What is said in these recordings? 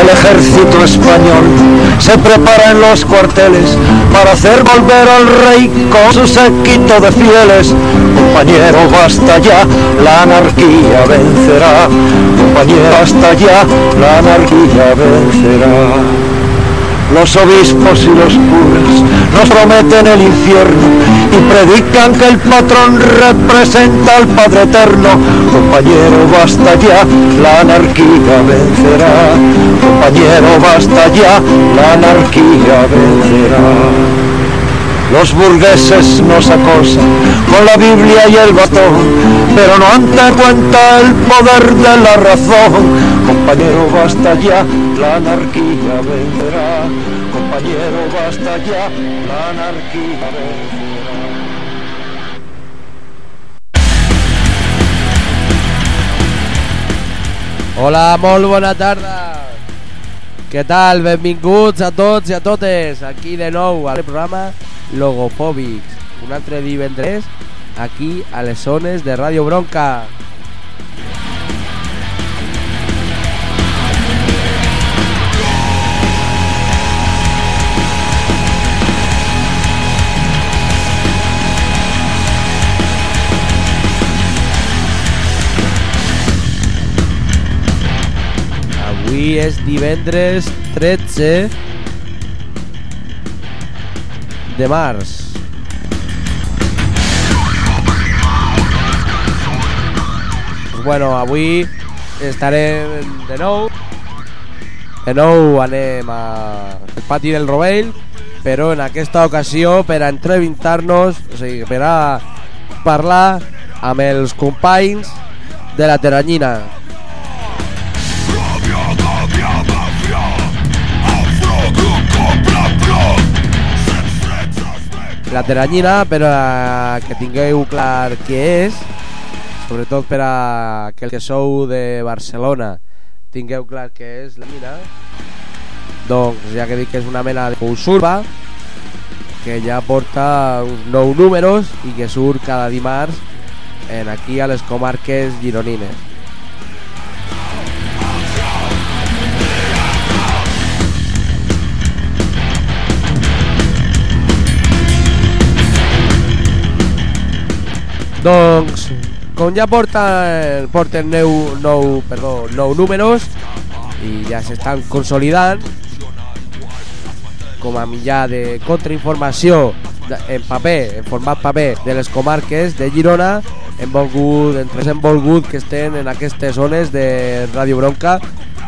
El ejército español se prepara en los cuarteles para hacer volver al rey con su séquito de fieles. Compañero, basta ya, la anarquía vencerá. Compañero, basta ya, la anarquía vencerá. Los obispos y los curas nos prometen el infierno y predican que el patrón representa al Padre Eterno. Compañero, basta ya, la anarquía vencerá. Compañero, basta ya, la anarquía vencerá. Los burgueses nos acosan con la Biblia y el batón, pero no ante cuenta el poder de la razón. Compañero, basta ya, la anarquía vencerá. Compañero, basta ya, la anarquía vencerá. Hola, molt bona tarda. Què tal? Benvinguts a tots i a totes aquí de nou al programa Logofòbics. Un altre divendres aquí a les zones de Ràdio Bronca. Avui és divendres 13 de març. Pues bueno, avui estarem de nou. De nou anem al pati del Rovell, però en aquesta ocasió per a entrevistar-nos, o sigui, per a parlar amb els companys de la Teranyina. La teranyina, per a que tingueu clar què és, sobretot per a que el que sou de Barcelona tingueu clar què és la mina, doncs ja que dic que és una mena de consulva que ja porta uns nou números i que surt cada dimarts en aquí a les comarques gironines. Doncs, com ja porten, porten nou, nou, perdó, nou números i ja s'estan consolidant com a mitjà de contrainformació en paper, en format paper de les comarques de Girona hem volgut, entre hem volgut que estén en aquestes zones de Ràdio Bronca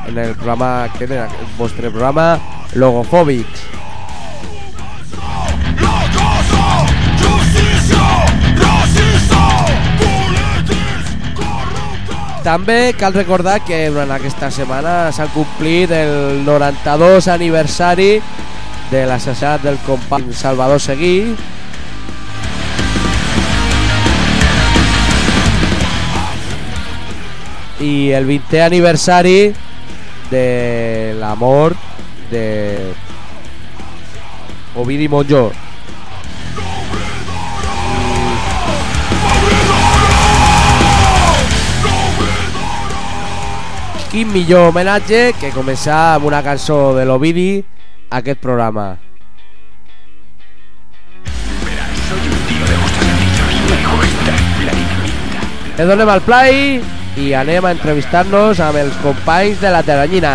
en el programa en el vostre programa Logofòbics També cal recordar que durant aquesta setmana s'ha complit el 92 aniversari de l'assassinat del company Salvador Seguí. I el 20è aniversari de la mort de Ovidi Monjó quin millor homenatge que començar amb una cançó de l'Ovidi aquest programa. Le donem al play i anem a entrevistar-nos amb els companys de la Teranyina.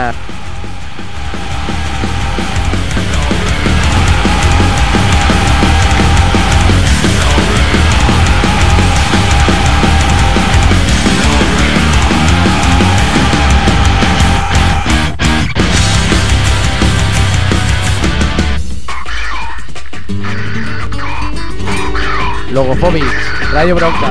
Logofòbics, Ràdio Bronca.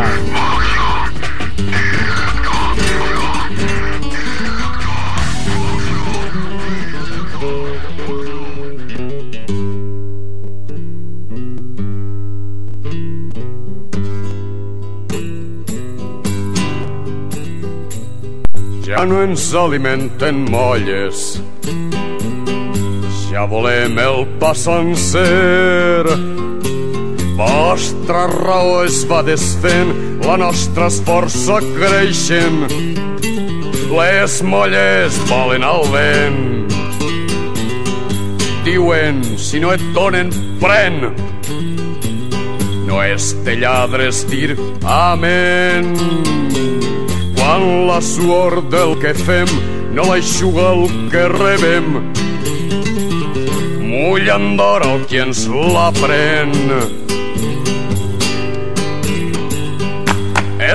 Ja no ens alimenten molles, ja volem el pa sencer. Vostra raó es va desfent, la nostra esforça creixent. Les molles volen al vent. Diuen, si no et donen, pren. No és de lladres dir amén. Quan la suor del que fem no l'aixuga el que rebem, mullant d'or el qui ens la pren.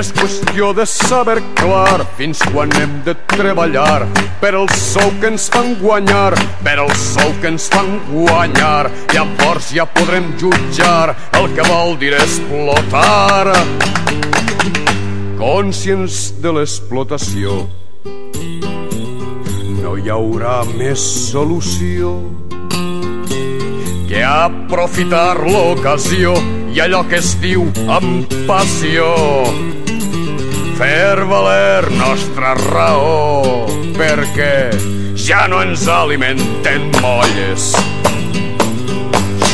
És qüestió de saber clar fins quan hem de treballar per el sou que ens fan guanyar, per el sou que ens fan guanyar. Llavors ja podrem jutjar el que vol dir explotar. Conscients de l'explotació, no hi haurà més solució que aprofitar l'ocasió i allò que es diu amb passió fer valer nostra raó perquè ja no ens alimenten molles.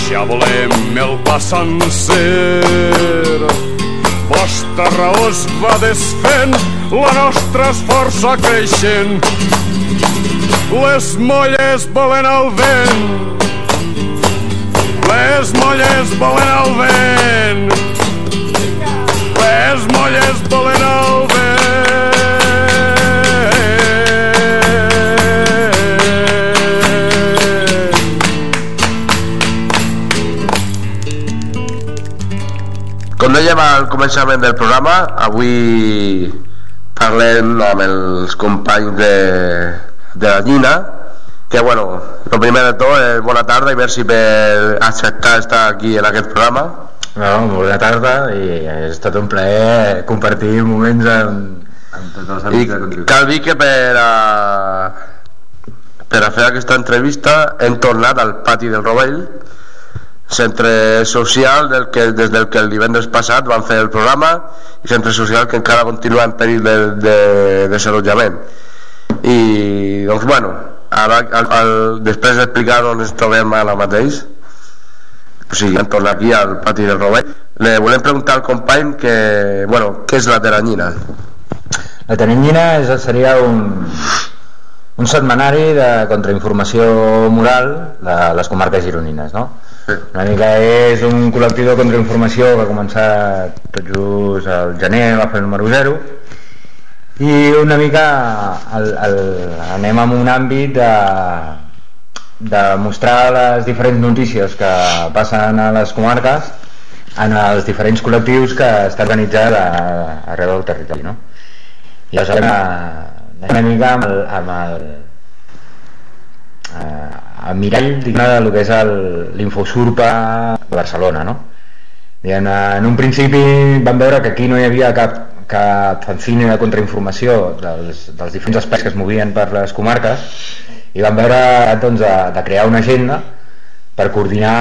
Ja volem el pa sencer. Vostra raó es va desfent la nostra és força creixent. Les molles volen el vent. Les molles volen el vent les molles volen vent Com dèiem al començament del programa, avui parlem amb els companys de, de la Llina, que bueno, el primer de tot, eh, bona tarda i merci per acceptar estar aquí en aquest programa. No, bona tarda i ha estat un plaer compartir moments amb, amb tots els I amics de Contribució. cal dir que per a, per a fer aquesta entrevista hem tornat al pati del Rovell, centre social del que, des del que el divendres passat van fer el programa i centre social que encara continua en perill de, de desallotjament i doncs bueno ara, al, al, després d'explicar on ens trobem ara mateix o sigui, hem tornat aquí al pati del Rovell le volem preguntar al company que, bueno, què és la teranyina La Teranyina és, seria un, un setmanari de contrainformació moral de les comarques gironines, no? Sí. Una mica és un col·lectiu de contrainformació que va començar tot just al gener, va fer el número 0 i una mica el, el, anem en un àmbit de, de mostrar les diferents notícies que passen a les comarques en els diferents col·lectius que estan organitzats a- arreu del territori no? i aleshores anem una mica amb el, amb el, eh, el mirall diguem, del que és l'Infosurpa de Barcelona no? Diguem, en un principi vam veure que aquí no hi havia cap, cap fanzine de contrainformació dels, dels diferents espais que es movien per les comarques i vam veure doncs, de, de crear una agenda per coordinar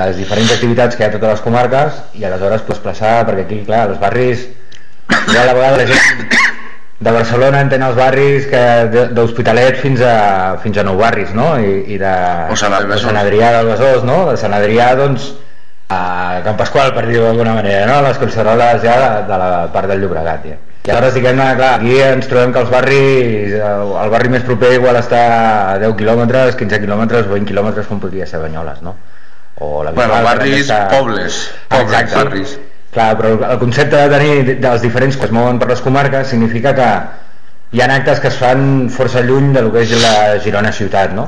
les diferents activitats que hi ha a totes les comarques i aleshores desplaçar, perquè aquí, clar, els barris ja a la vegada la gent de Barcelona entén els barris que de- d'Hospitalet fins a, fins a Nou Barris, no? I, i de, O Sant de Sant Adrià del Besòs, no? De Sant Adrià, doncs, a Can Pasqual, per dir-ho d'alguna manera, no? Les conservades ja de, de la part del Llobregat, ja. I aleshores, diguem-ne, clar, aquí ens trobem que els barris, el barri més proper igual està a 10 quilòmetres, 15 quilòmetres, 20 quilòmetres, com podria ser Banyoles, no? O la bueno, Bisbal, també barris, està- pobles pobles, Exacte. barris Clar, però el concepte de tenir dels diferents que es mouen per les comarques significa que hi ha actes que es fan força lluny de lo que és la Girona ciutat, no?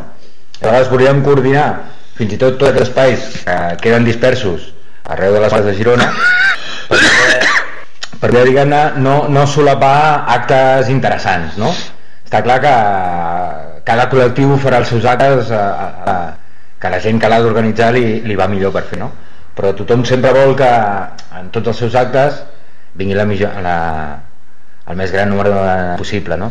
A vegades volíem coordinar fins i tot tots els espais que queden dispersos arreu de les parts de Girona perquè, perquè diguem-ne, no, no solapar actes interessants, no? Està clar que cada col·lectiu farà els seus actes a, a, a, que la gent que l'ha d'organitzar li, li va millor per fer, no? Però tothom sempre vol que en tots els seus actes vingui la millor, la, el més gran número possible, no?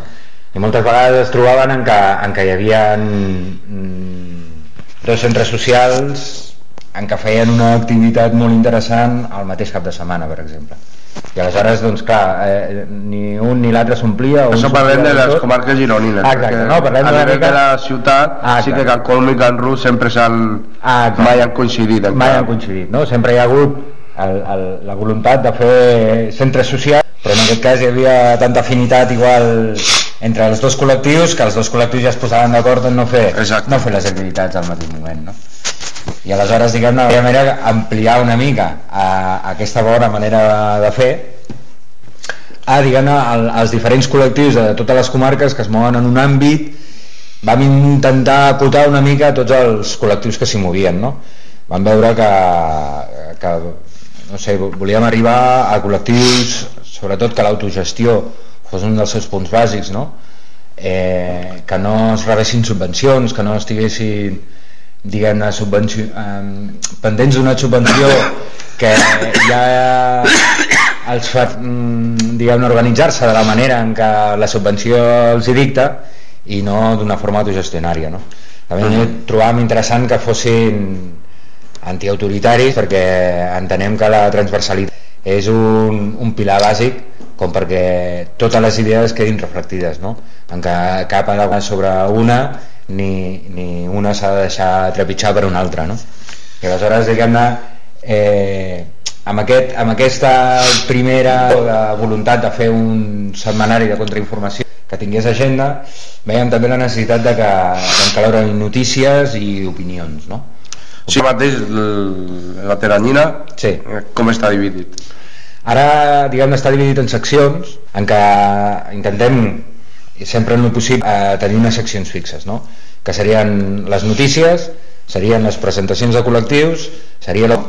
I moltes vegades es trobaven en que, en què hi havia mm, dos centres socials en què feien una activitat molt interessant al mateix cap de setmana, per exemple. I aleshores, doncs clar, eh, ni un ni l'altre s'omplia. Això parlem de les tot. comarques gironines. Ah, exacte, no, parlem a nivell mica- de la ciutat, Ah, sí que. Can Colm i Can Rus sempre s'han... Ah, mai han coincidit. mai encara. han coincidit, no? Sempre hi ha hagut el, el, la voluntat de fer centres socials, però en aquest cas hi havia tanta afinitat igual entre els dos col·lectius que els dos col·lectius ja es posaven d'acord en no fer, Exacte. no fer les activitats al mateix moment no? I aleshores diguem-ne de manera ampliar una mica a, a aquesta bona manera de fer a diguem-ne al- als diferents col·lectius de totes les comarques que es mouen en un àmbit vam intentar acotar una mica tots els col·lectius que s'hi movien no? vam veure que, que no sé, volíem arribar a col·lectius sobretot que l'autogestió fos un dels seus punts bàsics no? eh, que no es rebessin subvencions que no estiguessin diguem-ne subvenció, eh, pendents d'una subvenció que ja els fa mm, diguem organitzar-se de la manera en què la subvenció els hi dicta i no d'una forma autogestionària no? també uh -huh. trobàvem interessant que fossin antiautoritaris perquè entenem que la transversalitat és un, un pilar bàsic com perquè totes les idees quedin reflectides no? en què cap sobre una ni, ni una s'ha de deixar trepitjar per una altra no? i aleshores diguem-ne eh, amb, aquest, amb aquesta primera de voluntat de fer un setmanari de contrainformació que tingués agenda veiem també la necessitat de que d'encaloure notícies i opinions no? Sí, mateix, la teranyina, Sí. com està dividit? Ara, diguem està dividit en seccions en què intentem sempre en el possible eh, tenir unes seccions fixes, no? que serien les notícies, serien les presentacions de col·lectius, seria la...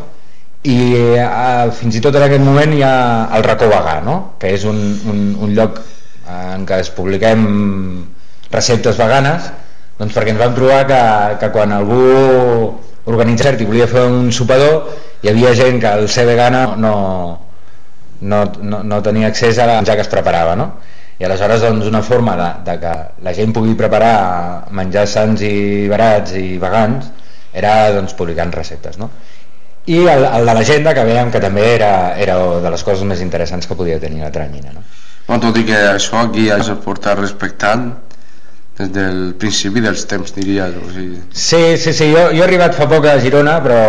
i eh, fins i tot en aquest moment hi ha el racó vegà, no? que és un, un, un lloc eh, en què es publiquem receptes veganes doncs perquè ens vam trobar que, que quan algú organitza i volia fer un sopador hi havia gent que al ser vegana no, no, no, no tenia accés a la menjar que es preparava no? I aleshores doncs una forma de, de que la gent pugui preparar menjars sants i barats i vegans era doncs publicant receptes no? i el, el de l'agenda que veiem que també era, era de les coses més interessants que podia tenir la tranyina no? Bueno, tot i que això aquí ja s'ha portat respectant des del principi dels temps, diria. O sigui, Sí, sí, sí, jo, jo he arribat fa poc a Girona, però,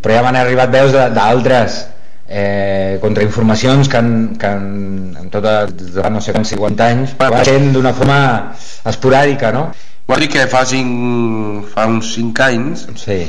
però ja m'han arribat veus de- d'altres eh, contrainformacions que, han, que han, en tota, no sé quants 50 anys, va sent d'una forma esporàdica, no? Vol dir que fa, cinc, fa uns 5 anys, Sí.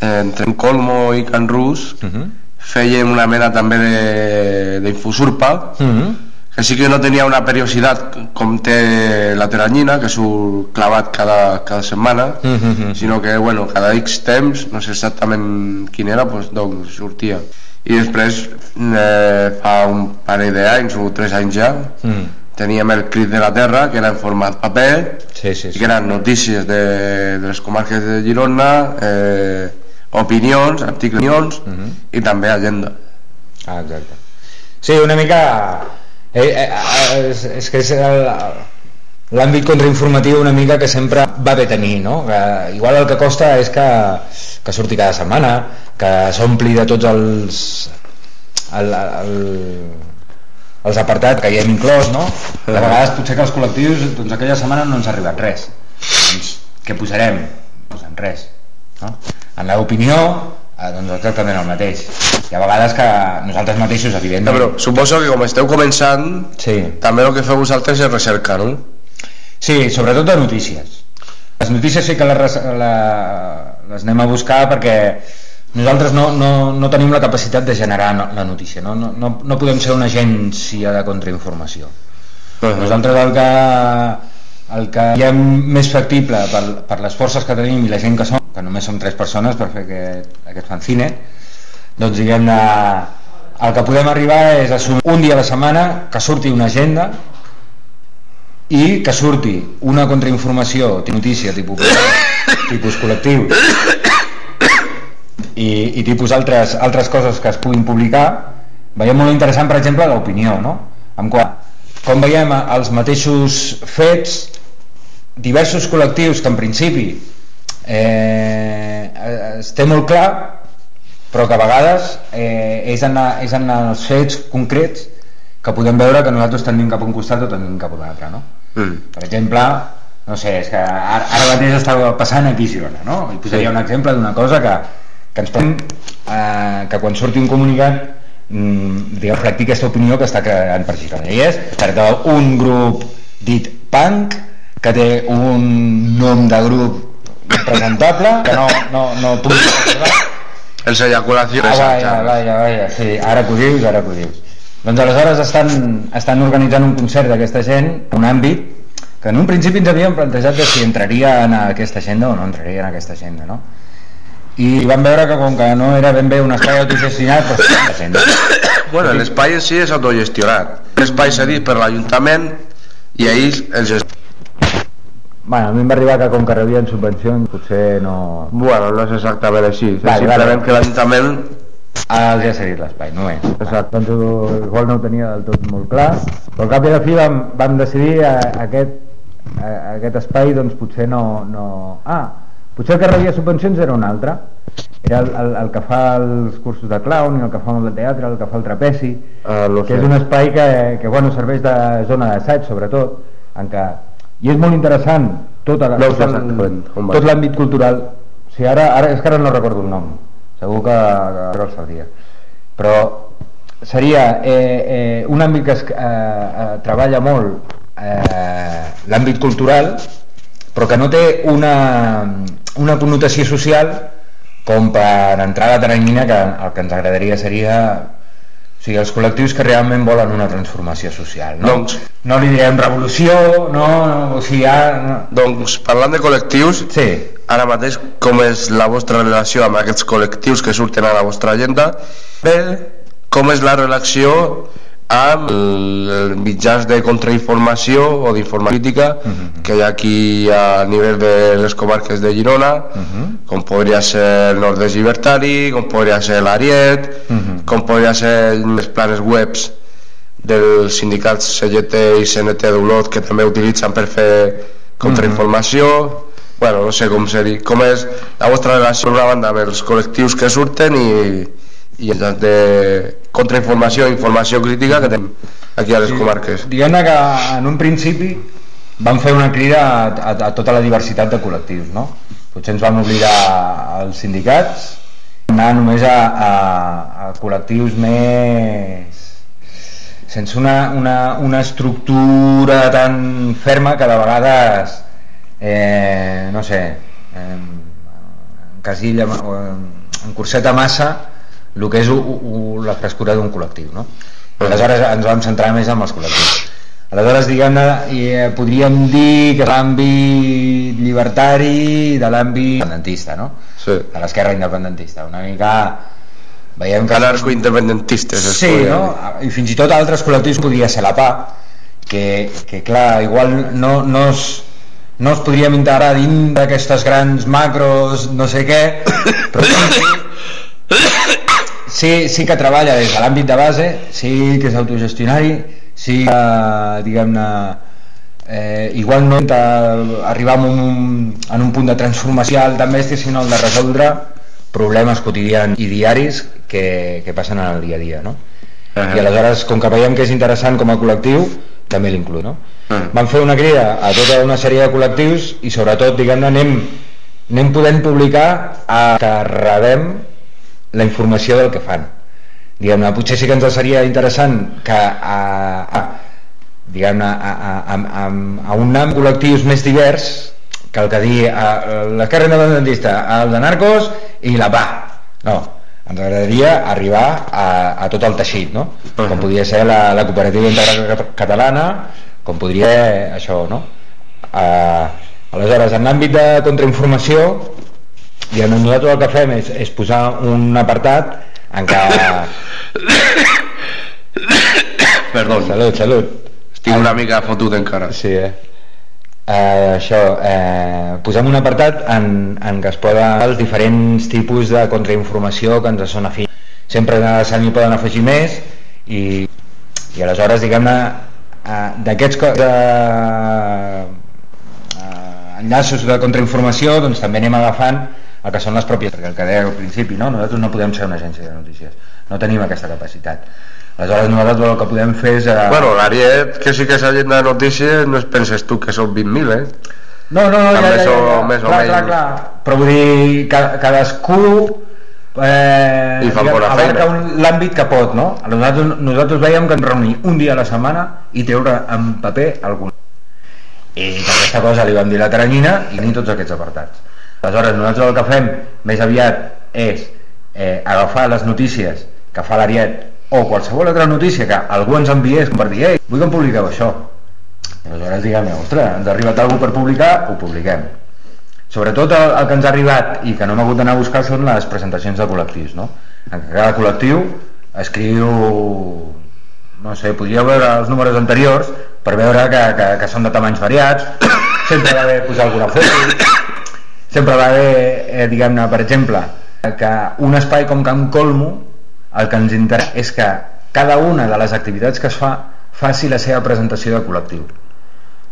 eh, entre en Colmo i Can Rus, Uh -huh. fèiem una mena també de- d'infosurpa, Uh -huh. Que sí que no tenia una periodicitat com té la teranyina, que surt clavat cada, cada setmana, Uh -huh. sinó que bueno, cada X temps, no sé exactament quin era, doncs, doncs sortia. I després, eh, fa un parell d'anys o tres anys ja, -huh. teníem el Crit de la Terra, que era en format paper, Sí, sí, sí. que eren notícies de, de les comarques de Girona, eh, opinions, articles d'opinions, Uh -huh. i també agenda. Ah, exacte. Sí, una mica... Eh, eh, eh, és, és que és l'àmbit contrainformatiu una mica que sempre va bé tenir, no? Que igual el que costa és que, que surti cada setmana, que s'ompli de tots els... El, el, els apartats que hi hem inclòs, no? De vegades potser que els col·lectius, doncs aquella setmana no ens ha arribat res. Doncs què posarem? Doncs res. No? En l'opinió, eh, doncs exactament el mateix. Hi ha vegades que nosaltres mateixos, No, evidentment... però suposo que com esteu començant, Sí, també el que feu vosaltres és recerca, no? sí, sobretot de notícies. Les notícies sí que les, la, les anem a buscar perquè nosaltres no, no, no tenim la capacitat de generar no, la notícia, no, no, no, no podem ser una agència de contrainformació. Nosaltres el que, el que hi ha més factible per, per les forces que tenim i la gent que som, que només som tres persones per fer aquest, aquest fanzine, doncs diguem el que podem arribar és assumir un dia a la setmana que surti una agenda i que surti una contrainformació, notícia, tipus, tipus col·lectiu i, i tipus altres, altres coses que es puguin publicar veiem molt interessant per exemple l'opinió no? amb quan, com veiem els mateixos fets diversos col·lectius que en principi eh, es té molt clar però que a vegades eh, és, en, és en els fets concrets que podem veure que nosaltres tenim cap a un costat o tenim cap a un altre no? Mm. per exemple no sé, és que ara, ara mateix està passant aquí a Girona no? i posaria un exemple d'una cosa que, que ens podem eh, que quan surti un comunicat mm, diguem, reflectir aquesta opinió que està creant per Girona i és per un grup dit punk que té un nom de grup impresentable que no, no, no puc recordar Els eyaculacions Ah, vaja, vaja, vaja, sí, ara que ho dius, ara que ho dius. Doncs aleshores estan, estan organitzant un concert d'aquesta gent, un àmbit que en un principi ens havíem plantejat de si entraria en aquesta agenda o no entraria en aquesta agenda, no? I vam veure que com que no era ben bé un espai autogestionat, doncs sí, agenda. Bueno, l'espai en si és autogestionat. L'espai cedit per l'Ajuntament i ells els Bueno, a mi em va arribar que com que rebien subvencions potser no... Bueno, no és exactament així. És Vale, simplement vale. que l'Ajuntament Ah, els ha cedit l'espai, no és. Exacte. Doncs igual no ho tenia del tot molt clar, però al cap i a la fi vam, vam decidir a, a aquest, a, a aquest espai doncs potser no, no... Ah, potser el que rebia subvencions era un altre. Era el, el, el que fa els cursos de clown, el que fa el de teatre, el que fa el trapeci, Ah, no que sé. és un espai que, que bueno, serveix de zona d'assaig sobretot, en què i és molt interessant tota la, No ho tot sé el- exactament on va. tot l'àmbit cultural. O sigui, ara, ara, és que ara no recordo el nom. Segur que, que el sabria. Però seria eh, eh, un àmbit que es, eh, eh, treballa molt eh, l'àmbit cultural però que no té una, una connotació social com per entrar a la teranyina que el que ens agradaria seria o sigui, els col·lectius que realment volen una transformació social no, Doncs- no li direm revolució no, no o sigui, ja, no. Doncs parlant de col·lectius, sí, ara mateix com és la vostra relació amb aquests col·lectius que surten a la vostra agenda? Bé, com és la relació amb el- els mitjans de contrainformació o d'informació crítica Mhm. que hi ha aquí a nivell de les comarques de Girona Mhm. com podria ser el Nord-est Llibertari com podria ser l'Ariet Mhm. com podria ser les planes webs dels sindicats CGT i CNT d'Olot que també utilitzen per fer contrainformació bueno, no sé com ser com és la vostra relació per una banda amb els col·lectius que surten i, i els de contrainformació i informació crítica que tenim aquí a les comarques diguem-ne que en un principi vam fer una crida a, a, a tota la diversitat de col·lectius no? potser ens vam oblidar als sindicats anar només a, a, a col·lectius més sense una, una, una estructura tan ferma que de vegades eh, no sé eh, encasilla o encorseta massa el que és u, u, la frescura d'un col·lectiu no? aleshores ens vam centrar més en els col·lectius aleshores diguem-ne eh, podríem dir que l'àmbit llibertari de l'àmbit independentista no? sí. de l'esquerra independentista una mica veiem que anarcoindependentistes es Sí, no? I fins i tot altres col·lectius podria ser la PA, que, que clar, igual no, no, es, no es podríem integrar dins d'aquestes grans macros, no sé què, però sí, sí, que treballa des de l'àmbit de base, sí que és autogestionari, sí que, diguem-ne, eh, igual no arribar a un, en un punt de transformació tan bèstia, sinó el de resoldre problemes quotidians i diaris que, que passen en el dia a dia, no? Ahà. I aleshores, com que veiem que és interessant com a col·lectiu, també l'inclou, no? Ah. Vam fer una crida a tota una sèrie de col·lectius i sobretot, diguem-ne, anem, anem podent publicar a que rebem la informació del que fan. Diguem-ne, potser sí que ens seria interessant que a, a, diguem-ne, a, a, a, a, a un nom col·lectius més divers que el que dir a, l'esquerra independentista, el de Narcos i la PA. No, ens agradaria arribar a, a tot el teixit, no? Com podria ser la, la cooperativa integrada catalana, com podria això, no? Uh, aleshores, en l'àmbit de contrainformació, i nosaltres el que fem és, és posar un apartat en què... perdó, Salut, salut. estic una mica fotut encara Sí, eh? Eh, això, eh, posem un apartat en, en què es poden els diferents tipus de contrainformació que ens són afí. Sempre se n'hi poden afegir més i, i aleshores, diguem-ne, eh, d'aquests de, eh, enllaços de contrainformació doncs també anem agafant el que són les pròpies, perquè el que deia al principi, no? nosaltres no podem ser una agència de notícies, no tenim aquesta capacitat. Aleshores nosaltres el que podem fer és... Eh, Bueno, l'Ariet, que sí que és agenda de notícies, no es penses tu que són 20.000, eh? No, no, no, ja, ja, ja, ja. més o clar, menys. clar, clar. Però vull dir, ca- cadascú eh, I fa diguem, bona feina. l'àmbit que pot, no? Nosaltres, nosaltres veiem que ens reunir un dia a la setmana i treure en paper algun. i que aquesta cosa li vam dir la teranyina i ni tots aquests apartats aleshores nosaltres el que fem més aviat és eh, agafar les notícies que fa l'Ariet o qualsevol altra notícia que algú ens enviés per dir, ei, vull que em publiqueu això aleshores diguem, ostres, ens ha arribat alguna per publicar, ho publiquem sobretot el, el que ens ha arribat i que no hem hagut d'anar a buscar són les presentacions de col·lectius no? en cada col·lectiu escriu no sé, podríeu veure els números anteriors per veure que, que, que són de tamanys variats sempre va haver posar alguna foto sempre va haver, eh, diguem-ne, per exemple que un espai com Can Colmo el que ens interessa és que cada una de les activitats que es fa faci la seva presentació de col·lectiu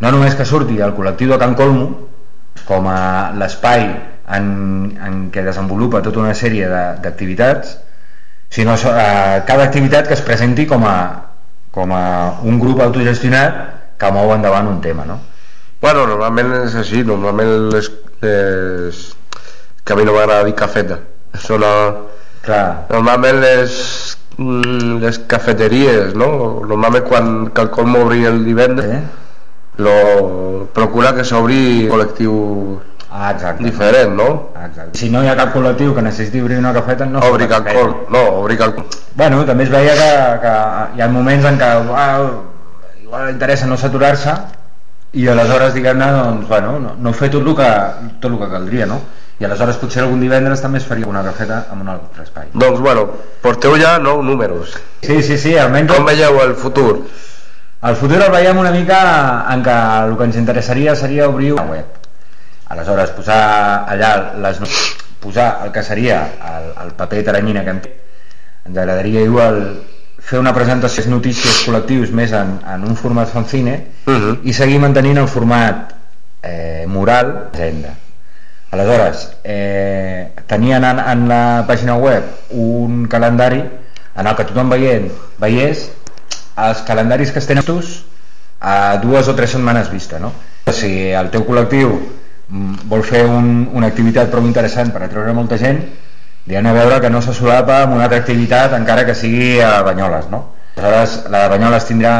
no només que surti el col·lectiu de Can Colmo com a l'espai en, en què desenvolupa tota una sèrie d'activitats sinó eh, cada activitat que es presenti com a, com a un grup autogestionat que mou endavant un tema no? Bueno, normalment és així, normalment les, les... que a mi no m'agrada dir cafeta sona... Clar. normalment les, les cafeteries no? normalment quan Calcom obri el divendres Sí? lo, procura que s'obri col·lectiu Ah, exacte. diferent, no? Ah, exacte. Si no hi ha cap col·lectiu que necessiti obrir una cafeta, no Obri fa Calcom, no, obri Calcom. Bueno, també es veia que, que hi ha moments en què uau, igual interessa no saturar-se i aleshores, diguem-ne, doncs, bueno, no, no fer tot el, que, tot el que caldria, no? I aleshores potser algun divendres també es faria una cafeta en un altre espai. Doncs, bueno, porteu ja nou números. Sí, sí, sí, almenys... Com veieu el futur? El futur el veiem una mica en què el que ens interessaria seria obrir una web. Aleshores, posar allà les posar el que seria el, el paper taranyina que hem fet. Ens agradaria igual fer una presentació de notícies col·lectius més en, en un format fanzine Mhm. i seguir mantenint el format eh, mural agenda. Aleshores, eh, tenien en, en la pàgina web un calendari en el que tothom veient, veiés els calendaris que es tenen tus a dues o tres setmanes vista, no? Si el teu col·lectiu mm, vol fer un, una activitat prou interessant per atreure molta gent, han a veure que no se solapa amb una altra activitat encara que sigui a Banyoles, no? Aleshores, la de Banyoles tindrà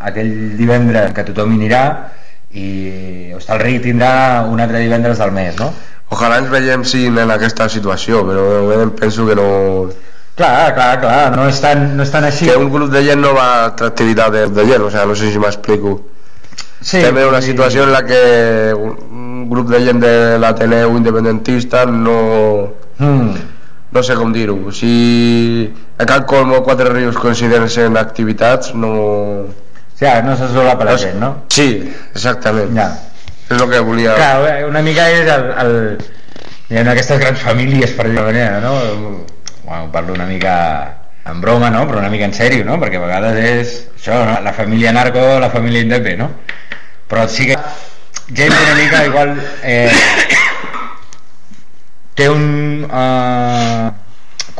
aquell divendres que tothom hi anirà i Hostalric tindrà un altre divendres del mes, no? Ojalà ens veiem sin en aquesta situació, però de moment penso que no... Clar, clar, clar, no és tan, no és tan així. Que un grup de gent no va a altra activitat de, de gent, o sea, no sé si m'explico. Sí, en una i- situació en la que un un grup de gent de l'Ateneu independentista no... Mm. No sé com dir-ho. Si a Can Colmo o Quatre Rius consideren en activitats, no... Sí, no se solapa la gent, no? Sí, exactament. Ja. És el que volia... Clar, eh, una mica és el, el, diguem, aquestes grans famílies, per dir-ho manera, no? Bueno, parlo una mica en broma, no? Però una mica en sèrio, no? Perquè a vegades és això, no? La família narco, la família indepe, no? Però sí que gent una mica igual eh, té un... Eh,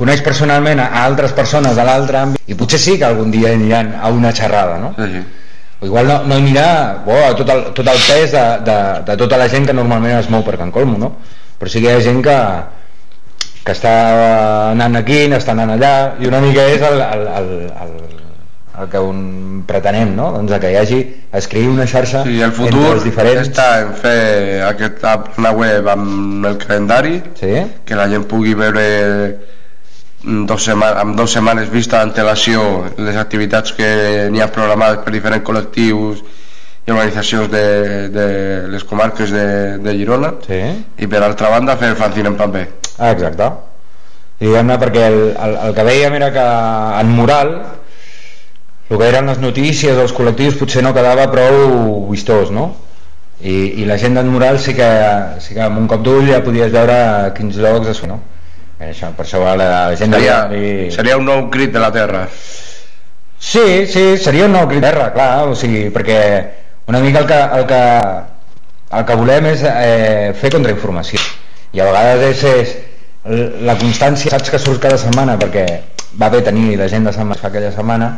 coneix personalment a altres persones de l'altre àmbit i potser sí que algun dia aniran a una xerrada, no? Sí, sí. o igual no, no anirà bo, tot, el, tot el pes de, de, de tota la gent que normalment es mou per Can Colmo no? però sí que hi ha gent que, que està anant aquí, està anant allà i una mica és el, el, el, el, el que un pretenem no? doncs que hi hagi escriure una xarxa Sí, el entre futur els diferents està en fer aquesta pàgina web amb el calendari, sí? que la gent pugui veure mm, dos setmanes, amb dues setmanes vista d'antelació les activitats que n'hi ha programades per diferents col·lectius i organitzacions de, de les comarques de, de Girona Sí? i per altra banda fer el fanzine en paper Ah, exacte. I diguem-ne perquè el, el, el que dèiem era que en moral el que eren les notícies dels col·lectius potser no quedava prou vistós, no? I, i la gent d'en moral sí que, sí que amb un cop d'ull ja podies veure quins logs es no? Això, per això la gent seria, de... seria un nou crit de la terra Sí, sí, seria un nou crit de terra, clar, o sigui, perquè una mica el que, el que, el que volem és eh, fer contrainformació i a vegades és, és la constància, saps que surt cada setmana perquè va bé tenir la gent de Sant Mas fa aquella setmana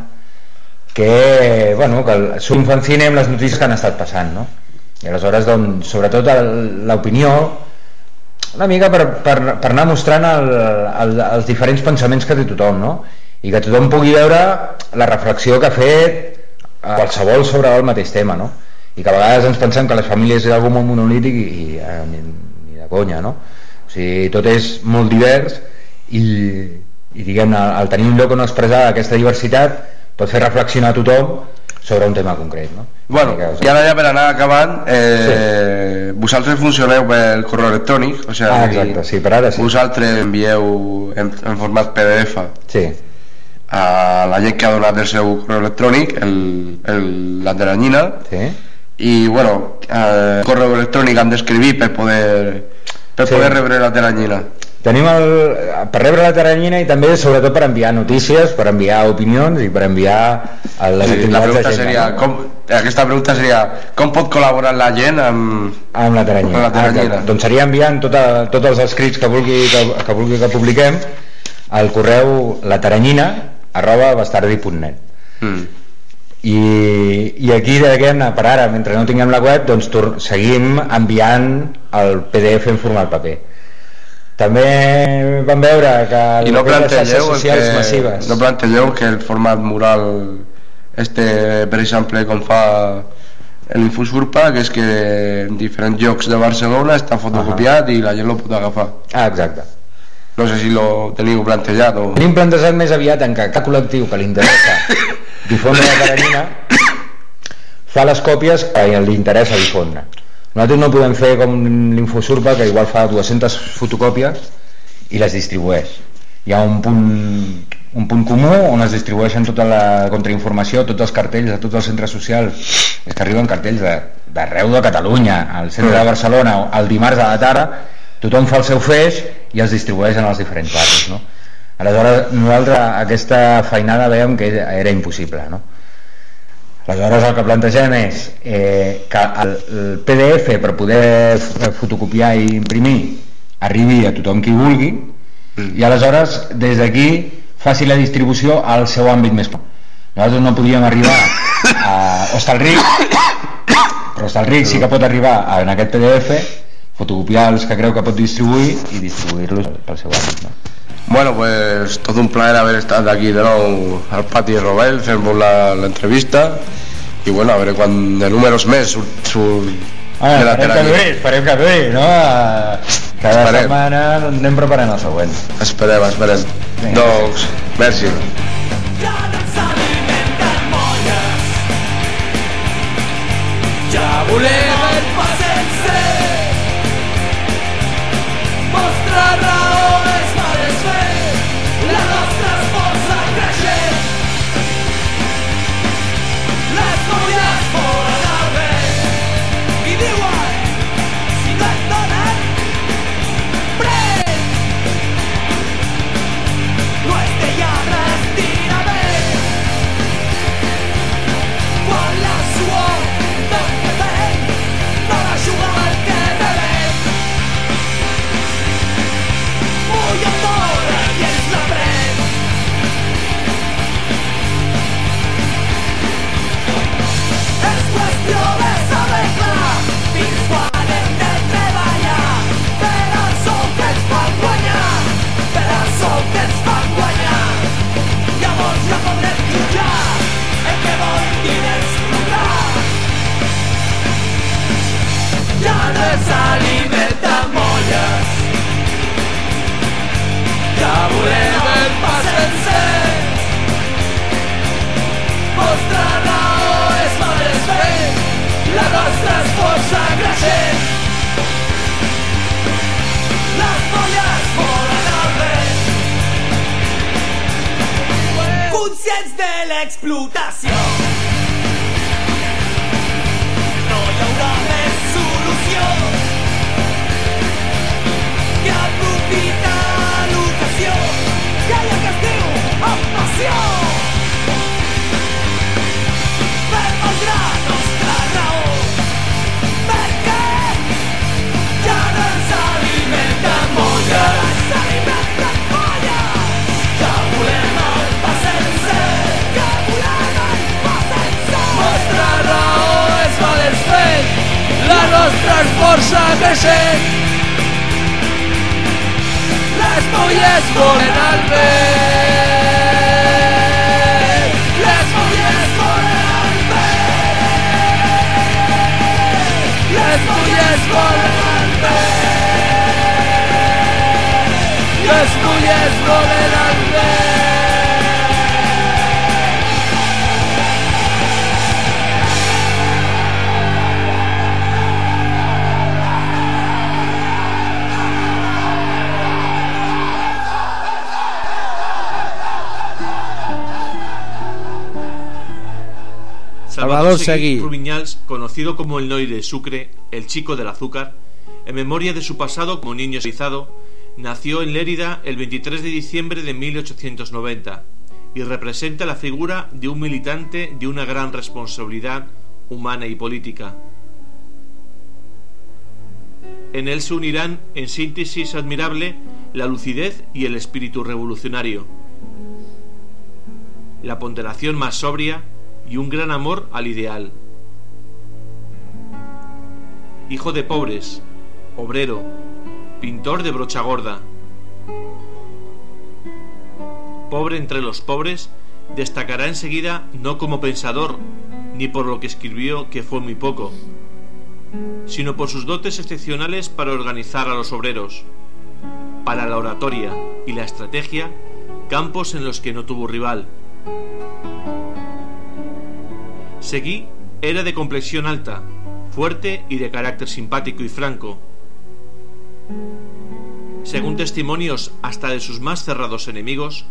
que, bueno, que surt un fanzine amb les notícies que han estat passant, no? I aleshores, doncs, sobretot l'opinió una mica per, per, per anar mostrant el, el, els diferents pensaments que té tothom, no? I que tothom pugui veure la reflexió que ha fet qualsevol sobre el mateix tema, no? i que a vegades ens pensem que les famílies és algo molt monolític i, i eh, ni, ni de conya no? o sigui, tot és molt divers i, i diguem al tenir un lloc on expressar aquesta diversitat pot fer reflexionar a tothom sobre un tema concret no? Bueno, i ara ja per anar acabant eh, sí. vosaltres funcioneu pel correu electrònic o sigui, ah, exacte, sí, per ara sí vosaltres envieu en, en format PDF sí. a la gent que ha donat el seu correu electrònic el, el, la teranyina sí. i bueno, el correu electrònic han d'escriure per poder per sí. poder rebre la teranyina Tenim el, per rebre la teranyina i també sobretot per enviar notícies, per enviar opinions i per enviar les sí, la pregunta seria, no? com, aquesta pregunta seria com pot col·laborar la gent amb, amb la teranyina? Amb la teranyina. Ah, doncs seria enviant tota, tots els escrits que vulgui que, que, vulgui que publiquem al correu lateranyina arroba bastardi.net mm. I, i aquí diguem per ara, mentre no tinguem la web doncs seguim enviant el PDF en format paper també vam veure que I no socials que, massives. no plantelleu que el format mural este, per exemple com fa l'Infosurpa que és que en diferents llocs de Barcelona està fotocopiat uh -huh. i la gent lo pot agafar. Ah, exacte. No sé si lo teniu plantejat o... tenim plantejat més aviat en que cap col·lectiu que li interessa difondre la caranyina fa les còpies que li interessa difondre nosaltres no podem fer com l'Infosurpa, que igual fa 200 fotocòpies i les distribueix. Hi ha un punt, un punt comú on es distribueixen tota la contrainformació, tots els cartells de tots els centres socials. És que arriben cartells d'arreu de, de Catalunya, al centre de Barcelona, el dimarts a la tarda, tothom fa el seu feix i els distribueix en els diferents barris. No? Aleshores, nosaltres aquesta feinada veiem que era impossible. No? Aleshores el que plantegem és eh, que el, el PDF per poder fotocopiar i imprimir arribi a tothom qui vulgui mm. i aleshores des d'aquí faci la distribució al seu àmbit més nosaltres no podíem arribar a Hostalric però Hostalric sí que pot arribar en aquest PDF fotocopiar els que creu que pot distribuir i distribuir-los pel seu àmbit no? Bueno, pues todo un placer haber estado aquí de nuevo al pati Robel fent-vos l'entrevista i bueno, a veure quan de números més surt, surt ah, de la esperem que duri, esperem que duri, no? Cada esperem. setmana anem preparant el següent. Esperem, esperem. Vinga. Doncs, merci. força creixent les fulles volen al vent les fulles volen al vent les fulles volen al vent les Salvador Seguí. Rubiñals, conocido como el Noire Sucre, el chico del azúcar, en memoria de su pasado como niño esclavizado, nació en Lérida el 23 de diciembre de 1890 y representa la figura de un militante de una gran responsabilidad humana y política. En él se unirán, en síntesis admirable, la lucidez y el espíritu revolucionario, la ponderación más sobria y un gran amor al ideal. Hijo de pobres, obrero, pintor de brocha gorda. Pobre entre los pobres, destacará enseguida no como pensador, ni por lo que escribió que fue muy poco, sino por sus dotes excepcionales para organizar a los obreros, para la oratoria y la estrategia, campos en los que no tuvo rival. Seguí era de complexión alta, fuerte y de carácter simpático y franco. Según testimonios hasta de sus más cerrados enemigos,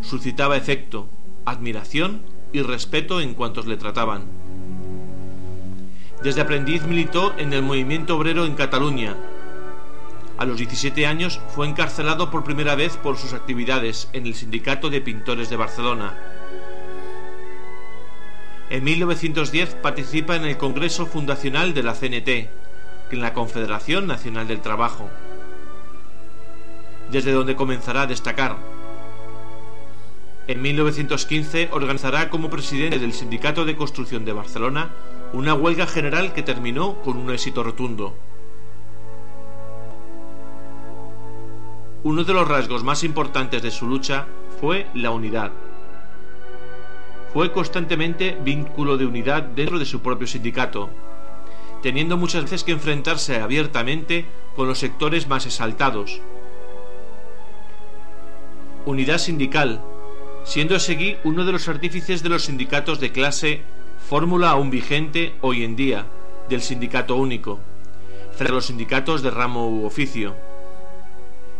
suscitaba efecto, admiración y respeto en cuantos le trataban. Desde aprendiz militó en el movimiento obrero en Cataluña. A los 17 años fue encarcelado por primera vez por sus actividades en el Sindicato de Pintores de Barcelona en 1910 participa en el Congreso Fundacional de la CNT, en la Confederación Nacional del Trabajo, desde donde comenzará a destacar. En 1915 organizará como presidente del Sindicato de Construcción de Barcelona una huelga general que terminó con un éxito rotundo. Uno de los rasgos más importantes de su lucha fue la unidad fue constantemente vínculo de unidad dentro de su propio sindicato, teniendo muchas veces que enfrentarse abiertamente con los sectores más exaltados. Unidad sindical, siendo Seguí uno de los artífices de los sindicatos de clase, fórmula aún vigente hoy en día, del sindicato único, frente a los sindicatos de ramo u oficio.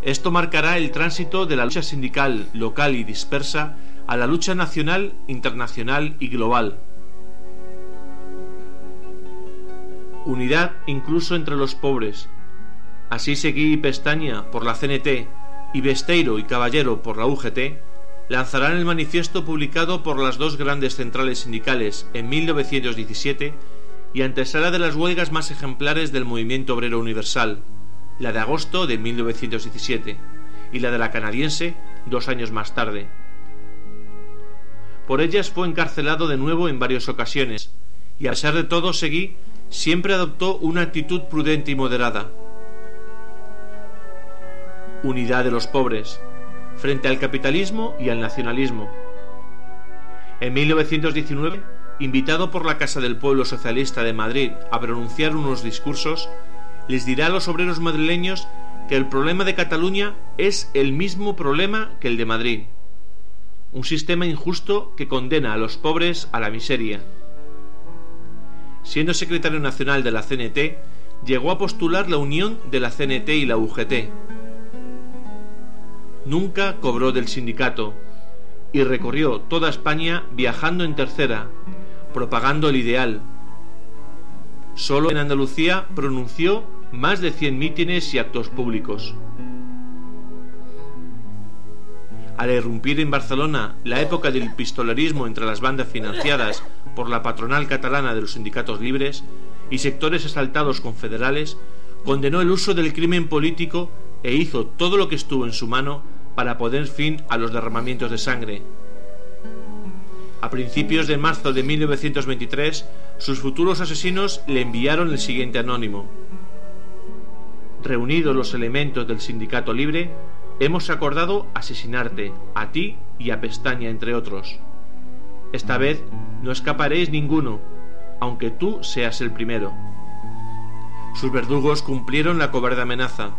Esto marcará el tránsito de la lucha sindical local y dispersa a la lucha nacional, internacional y global. Unidad incluso entre los pobres. Así Seguí y Pestaña por la CNT y Besteiro y Caballero por la UGT lanzarán el manifiesto publicado por las dos grandes centrales sindicales en 1917 y antesala de las huelgas más ejemplares del movimiento obrero universal, la de agosto de 1917 y la de la canadiense dos años más tarde. Por ellas fue encarcelado de nuevo en varias ocasiones, y a pesar de todo Seguí siempre adoptó una actitud prudente y moderada. Unidad de los pobres, frente al capitalismo y al nacionalismo. En 1919, invitado por la Casa del Pueblo Socialista de Madrid a pronunciar unos discursos, les dirá a los obreros madrileños que el problema de Cataluña es el mismo problema que el de Madrid un sistema injusto que condena a los pobres a la miseria. Siendo secretario nacional de la CNT, llegó a postular la unión de la CNT y la UGT. Nunca cobró del sindicato y recorrió toda España viajando en tercera, propagando el ideal. Solo en Andalucía pronunció más de 100 mítines y actos públicos. Al irrumpir en Barcelona la época del pistolerismo entre las bandas financiadas por la patronal catalana de los sindicatos libres y sectores asaltados confederales, condenó el uso del crimen político e hizo todo lo que estuvo en su mano para poner fin a los derramamientos de sangre. A principios de marzo de 1923, sus futuros asesinos le enviaron el siguiente anónimo. Reunidos los elementos del sindicato libre, Hemos acordado asesinarte, a ti y a Pestaña, entre otros. Esta vez no escaparéis ninguno, aunque tú seas el primero. Sus verdugos cumplieron la cobarde amenaza.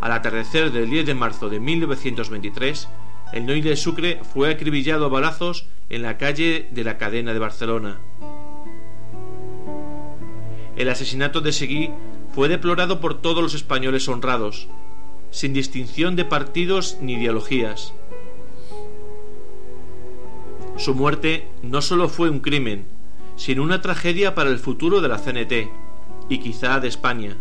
Al atardecer del 10 de marzo de 1923, el Noy de Sucre fue acribillado a balazos en la calle de la cadena de Barcelona. El asesinato de Seguí fue deplorado por todos los españoles honrados, sin distinción de partidos ni ideologías. Su muerte no solo fue un crimen, sino una tragedia para el futuro de la CNT y quizá de España.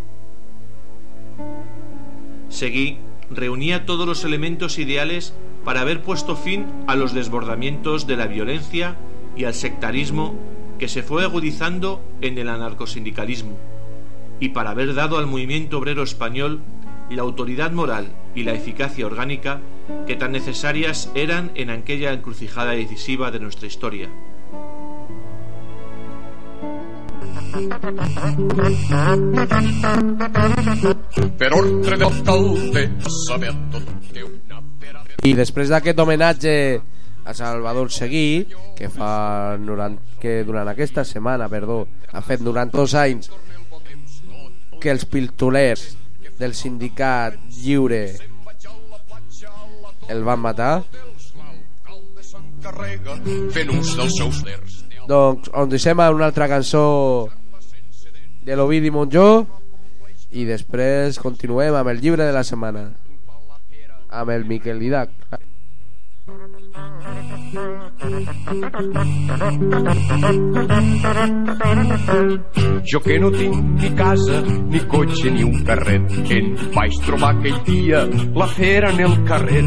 Seguí reunía todos los elementos ideales para haber puesto fin a los desbordamientos de la violencia y al sectarismo que se fue agudizando en el anarcosindicalismo, y para haber dado al movimiento obrero español la autoridad moral y la eficacia orgánica que tan necesarias eran en aquella encrucijada decisiva de nuestra historia. I després d'aquest homenatge a Salvador Seguí, que fa 90, que durant aquesta setmana, perdó, ha fet 92 anys que els piltolers del sindicat lliure el van matar, fent ús dels seus ders. doncs on deixem una altra cançó de l'Ovidi Montjó i després continuem amb el llibre de la setmana amb el Miquel Didac Jo que no tinc ni casa, ni cotxe, ni un carret, em vaig trobar aquell dia la fera en el carrer.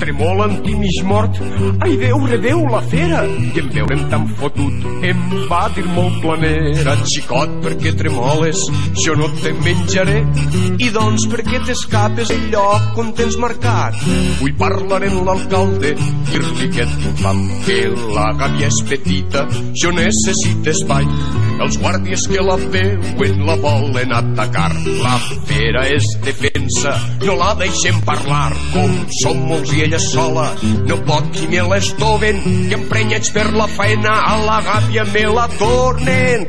Tremolant i mig mort, ai Déu, redeu la fera! I en veure'm tan fotut, em va dir molt planera, xicot, per què tremoles? Jo no te menjaré. I doncs, per què t'escapes del lloc on tens marcat? Vull parlar amb l'alcalde, dir-li que et fam, que la gàbia és petita, jo necessito espai. Els guàrdies que la veuen la volen atacar. La fera és defensa, no la deixem parlar. Com som molts i ella sola, no pot qui me l'estoven, que emprenyats per la feina a la gàbia me la tornen.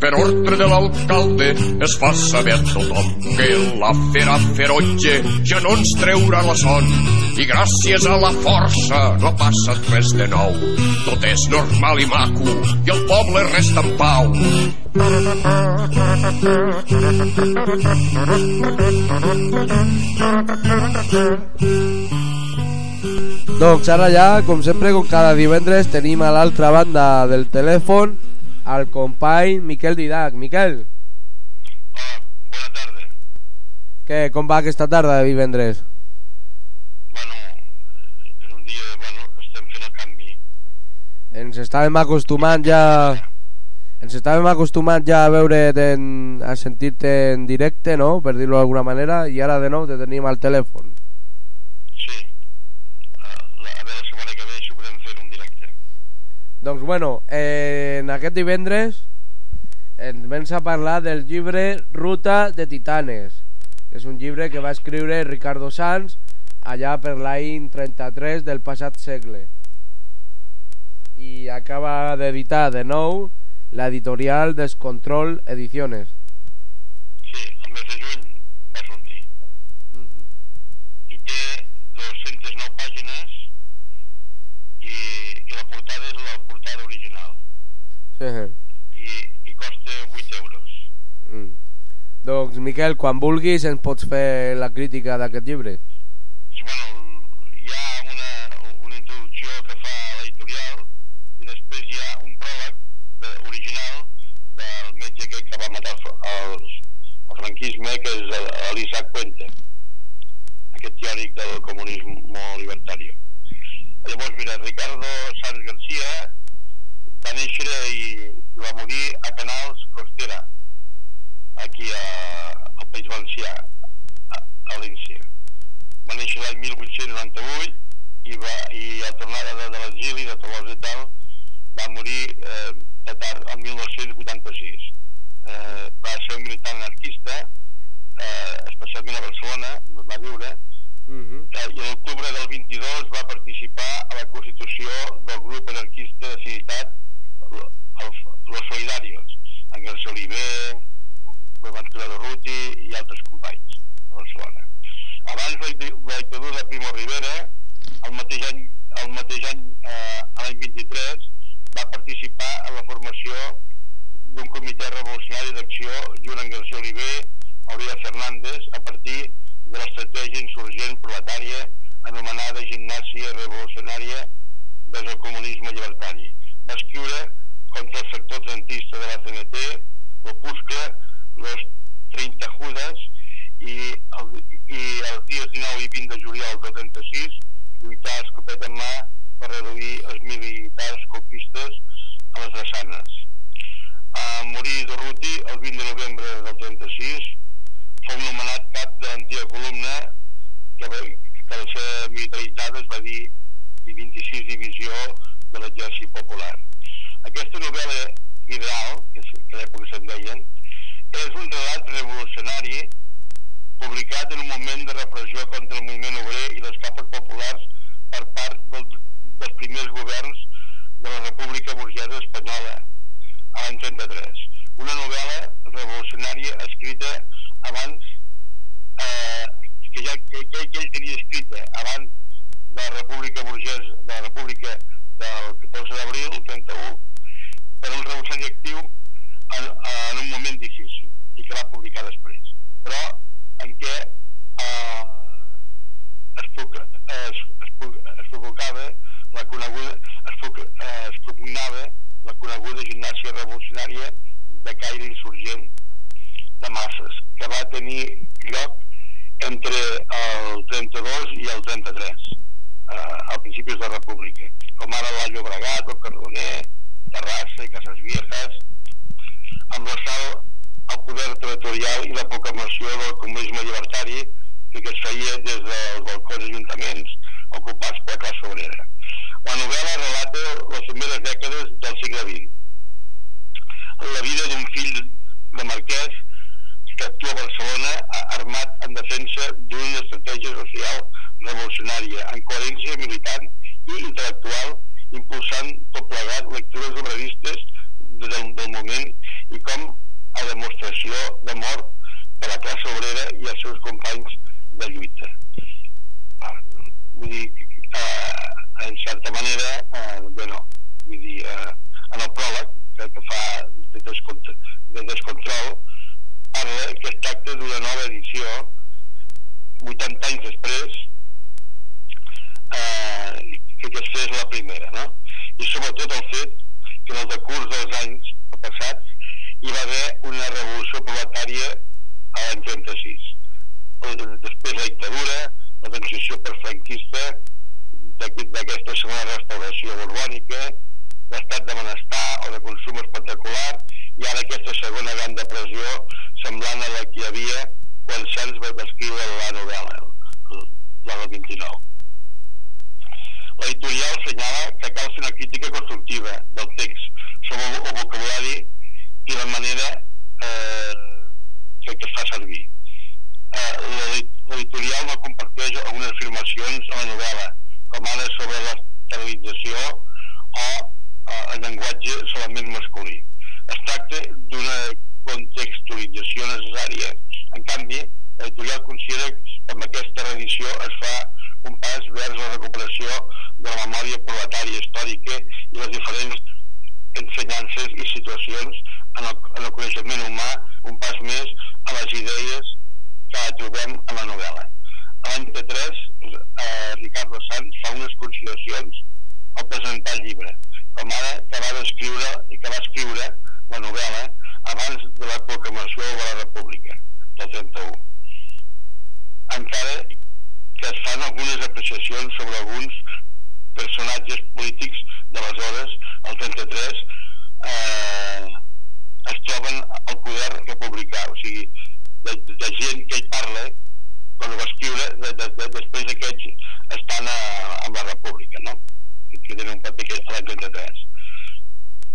Per ordre de l'alcalde es fa saber tothom que la fera ferotge ja no ens treurà la son i gràcies a la força no ha passat res de nou. Tot és normal i maco i el poble resta en pau. Doncs ara ja, com sempre, com cada divendres, tenim a l'altra banda del telèfon al company Miquel Didac. Miquel, Hola, bona tarda. què, com va aquesta tarda de divendres? Bueno, és un dia, bueno, estem fent el canvi. Ens estàvem acostumant ja... Ens estàvem acostumant ja a veure en, a sentir-te en directe, no?, per dir-ho d'alguna manera, i ara de nou te tenim al telèfon. Sí. La, a veure, la setmana que ve si ho podem fer un directe. Doncs bueno, eh, en aquest divendres ens vens a parlar del llibre Ruta de Titanes, és un llibre que va escriure Ricardo Sanz allà per l'any 33 del passat segle. I acaba d'editar de nou l'editorial Descontrol Ediciones. Sí, el mes de juny va sortir. I té 209 pàgines i, i la portada és la portada original. Sí. I, i costa 8 euros. Mm. Doncs Miquel, quan vulguis ens pots fer la crítica d'aquest llibre. Sí, bueno, hi ha una, una introducció que fa l'editorial i després hi ha un pròleg de, original del metge aquell que va matar el, el, el franquisme, que és el- l'Isaac Puente, aquest teòric del comunisme libertari. Llavors, mira, Ricardo Sanz García va néixer i, va morir a Canals Costera, aquí a, al País Valencià, a, a l'Íncia va néixer l'any 1898 i, va, i a tornada de, de l'exili de Tolosa i tal va morir eh, de tard, el 1986 eh, va ser un militant anarquista eh, especialment a Barcelona va viure -hmm. eh, i a l'octubre del 22 va participar a la constitució del grup anarquista de Ciutat Los Solidarios, en García Oliver, Bonaventura Ruti i altres companys a Barcelona. Abans de la dictadura de Primo Rivera, el mateix any, el mateix any eh, l'any 23, va participar en la formació d'un comitè revolucionari d'acció junt amb García Oliver, Aurea Fernández, a partir de l'estratègia insurgent proletària anomenada gimnàsia revolucionària des del comunisme llibertari. Va escriure contra el sector trentista de la CNT, l'opuscle Los 30 Judes i, el, i els dies 19 i 20 de juliol del 36 lluitar escopeta en mà per reduir els militars copistes a les drassanes. A morir Durruti el 20 de novembre del 36 fou nomenat cap de l'antiga columna que, va, que al ser militaritzada es va dir 26 divisió de l'exèrcit popular. Aquesta novel·la ideal, que, que a l'època se'n deien, és un relat revolucionari publicat en un moment de repressió contra el moviment obrer i les capes populars per part del, dels primers governs de la República Burgesa Espanyola a l'any 33. Una novel·la revolucionària escrita abans eh, que ja que, que, que ell tenia escrita abans de la República Burgesa de la República del 14 d'abril, 31, per un revolucionari actiu en, en un moment difícil i que va publicar després. Però en què eh, es, es, es, es provocava la coneguda es, eh, es propugnava la coneguda gimnàsia revolucionària de caire insurgent de masses que va tenir lloc entre el 32 i el 33 eh, a principis de la República com ara la Llobregat, el Cardoner Terrassa i Cases Viejas amb l'assalt al poder territorial i la proclamació del comunisme llibertari que es feia des dels balcons ajuntaments ocupats per la classe obrera. La novel·la relata les primeres dècades del segle XX. La vida d'un fill de marquès actua a Barcelona armat en defensa d'una estratègia social revolucionària, en coherència militant i intel·lectual, impulsant tot plegat lectures obreristes del, del moment i com a demostració de mort de la classe obrera i els seus companys de lluita. Vull dir, eh, en certa manera, eh, bueno, vull dir, eh, en el pròleg que, que fa de, descontrol, de descontrol parla que es tracta d'una nova edició 80 anys després eh, que aquesta és la primera, no? I sobretot el fet que en el decurs dels anys passats hi va haver una revolució proletària a l'any 36. Després la dictadura, la transició per franquista d'aquesta segona restauració borbònica, l'estat de benestar o de consum espectacular i ara aquesta segona gran depressió semblant a la que hi havia quan Sants va escriure la novel·la, la del 29. L'editorial assenyala que cal fer una crítica constructiva del text sobre el vocabulari i la manera eh, que, que es fa servir. Eh, L'editorial no comparteix algunes afirmacions a la novel·la, com ara sobre l'esterilització o eh, el llenguatge solament masculí. Es tracta d'una contextualització necessària. En canvi, l'editorial considera que amb aquesta reedició es fa un pas vers la recuperació de la memòria proletària històrica i les diferents ensenyances i situacions en el, en el coneixement humà un pas més a les idees que trobem en la novel·la. L'any 3, eh, Ricardo Sanz fa unes consideracions al presentar el llibre, com ara que va escriure i que va escriure la novel·la abans de la proclamació de la República, del 31. Encara que es fan algunes apreciacions sobre alguns personatges polítics d'aleshores, el 33, eh, es troben al poder republicà, o sigui, de, de gent que ell parla, quan ho va escriure, de, de, de, després d'aquests estan a, a la república, no? Que tenen un paper que l'any 33.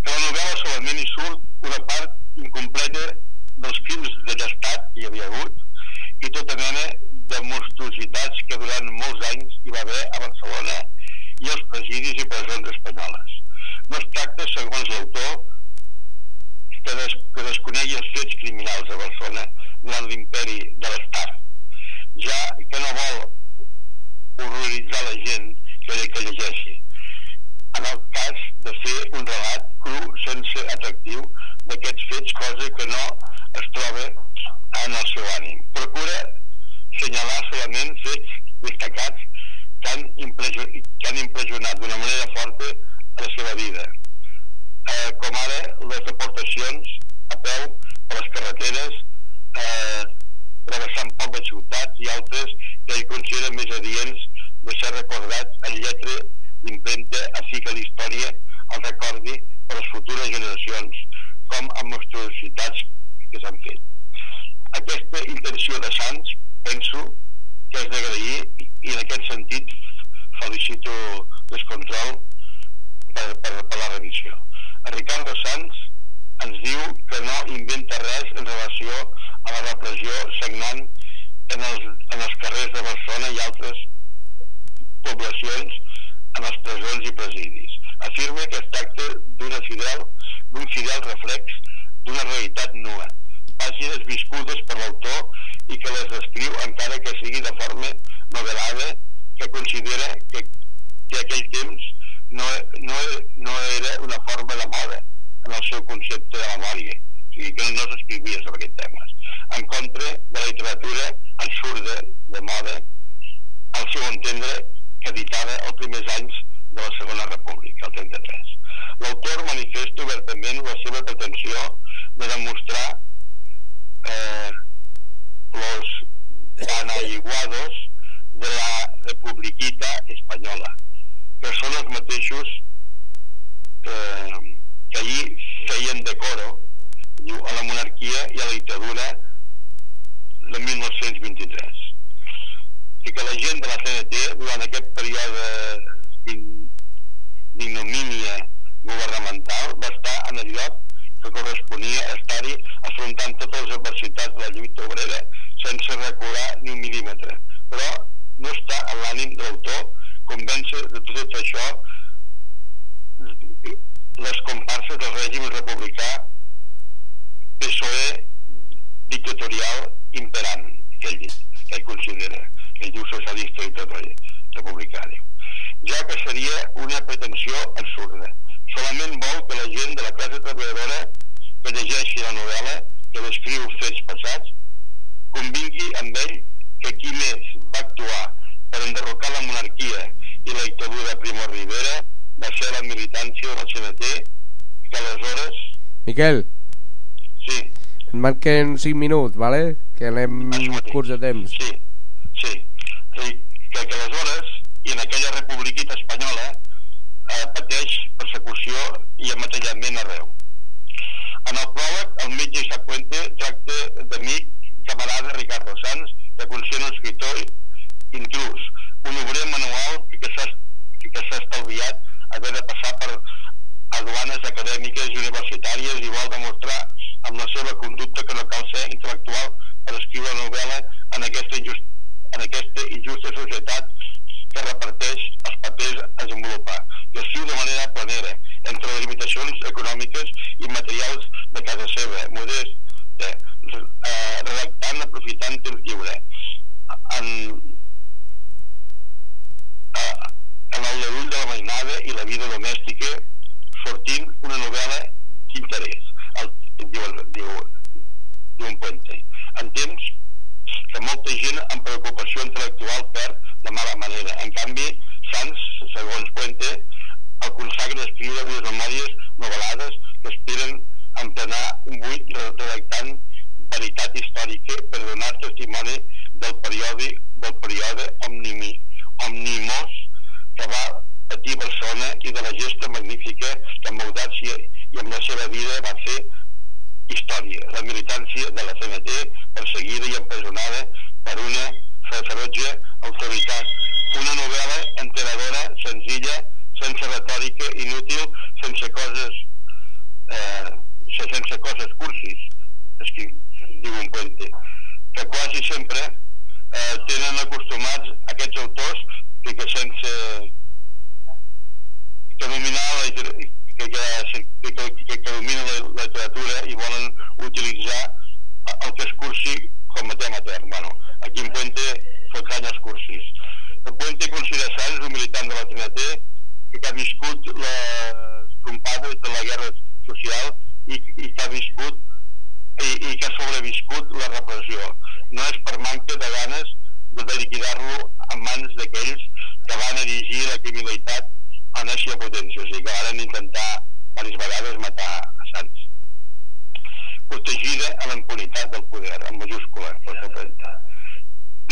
Que la novel·la solament hi surt una part incompleta dels crims de l'estat que hi havia hagut i tota mena de monstruositats que durant molts anys hi va haver a Barcelona i els presidis i presons espanyoles. No es tracta, segons l'autor, que, des, que desconegui els fets criminals a Barcelona durant l'imperi de l'Estat, ja que no vol horroritzar la gent que, que llegeixi. En el cas de fer un relat cru sense atractiu d'aquests fets, cosa que no es troba en el seu ànim. Procura senyalar solament fets destacats que han, que han impressionat d'una manera forta a la seva vida, eh, com ara les deportacions a peu per les carreteres eh, travessant poques ciutats i altres que ell considera més adients de ser recordats en lletra d'impremta així que la història el recordi per les futures generacions com amb monstruositats que s'han fet. Aquesta intenció de Sants penso que és d'agrair i en aquest sentit felicito Descontrol per, per, per la revisió. A Ricardo Sanz ens diu que no inventa res en relació a la repressió sagnant en els, en els carrers de Barcelona i altres poblacions en les presons i presidis. Afirma que es tracta d'una fidel, d'un fidel reflex d'una realitat nua, pàgines viscudes per l'autor i que les descriu encara que sigui de forma novel·lada que considera que, que aquell temps no, no, no era una forma de moda en el seu concepte de memòria, o sigui que no s'escrivia sobre aquests temes, en contra de la literatura absurda de moda, al seu entendre, que editava els primers anys de la Segona República, el 33. L'autor manifesta obertament la seva pretensió de demostrar eh, los anaiguados de la republiquita espanyola, que són els mateixos eh, que allí feien decoro diu, a la monarquia i a la dictadura de 1923 i que la gent de la CNT durant aquest període d'ignomínia governamental va estar en el lloc que corresponia estar-hi afrontant totes les adversitats de la lluita obrera sense recular ni un mil·límetre però no està en l'ànim de l'autor convèncer de tot això les comparses del règim republicà PSOE dictatorial imperant que ell, que ell considera que diu socialista i tot republicà diu. ja que seria una pretensió absurda solament vol que la gent de la classe treballadora que llegeixi la novel·la que descriu fets passats convingui amb ell que qui més va actuar per enderrocar la monarquia i la dictadura de Primo Rivera va ser la militància de la CNT que aleshores... Miquel. Sí. En manquen 5 minuts, ¿vale? Que anem curts de temps. Sí, Sí, sí que, que aleshores, i en aquella republiquita espanyola, eh, pateix persecució i ametallament arreu. En el pròleg, el metge Isacuente tracta d'amic camarada Ricardo Sanz, que un escriptor inclús, un obrer manual que, que s'ha estalviat haver de passar per aduanes acadèmiques i universitàries i vol demostrar amb la seva conducta que no cal ser intel·lectual per escriure novel·la en aquesta injustícia en aquesta injusta societat que reparteix els papers a desenvolupar i escriu de manera planera entre les limitacions econòmiques i materials de casa seva, modest, eh, eh, redactant aprofitant temps lliure. En, en el llarull de la mainada i la vida domèstica sortint una novel·la d'interès. Diu, diu, diu un puente. En temps que molta gent amb preocupació intel·lectual perd de mala manera. En canvi, Sans, segons Puente, el consagra d'escriure unes memòries novel·lades que aspiren a emplenar un buit redactant veritat històrica per donar testimoni del període, del període omnimi, omnimós que va patir Barcelona i de la gesta magnífica que amb audàcia i amb la seva vida va fer història, la militància de la CNT perseguida i empresonada per una ferotge autoritat. Una novel·la enteradora, senzilla, sense retòrica, inútil, sense coses eh, sense coses cursis, que diu un puente, que quasi sempre eh, tenen acostumats aquests autors que, que sense que dominar la, que, que, que que, que, que, que dominen la, la literatura i volen utilitzar el que es cursi com a tema etern. Bueno, aquí en Puente fot canya els cursis. El Puente considera Sants un militant de la TNT que ha viscut les trompades de la guerra social i, i que ha viscut i, i que ha sobreviscut la repressió. No és per manca de ganes de, de liquidar-lo en mans d'aquells que van erigir la criminalitat a nècia potència, o sigui que van intentar diverses vegades matar a Sants. Protegida a la impunitat del poder, en majúscula, per representa.